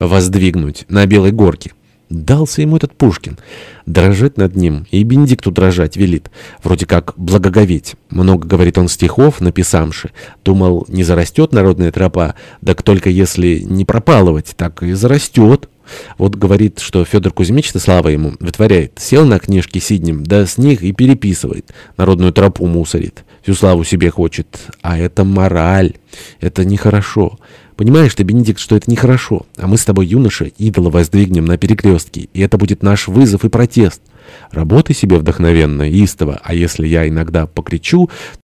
воздвигнуть на Белой горке. Дался ему этот Пушкин. Дрожит над ним, и Бенедикту дрожать велит. Вроде как благоговеть. Много, говорит он, стихов, написамши. Думал, не зарастет народная тропа, так только если не пропалывать, так и зарастет. Вот говорит, что Федор Кузьмич-то, слава ему, вытворяет. Сел на книжке сиднем, да с них и переписывает. Народную тропу мусорит. Всю славу себе хочет. А это мораль. Это нехорошо. Понимаешь ты, Бенедикт, что это нехорошо. А мы с тобой, юноша, идола воздвигнем на перекрестке. И это будет наш вызов и протест. Работай себе вдохновенно, истово. А если я иногда покричу,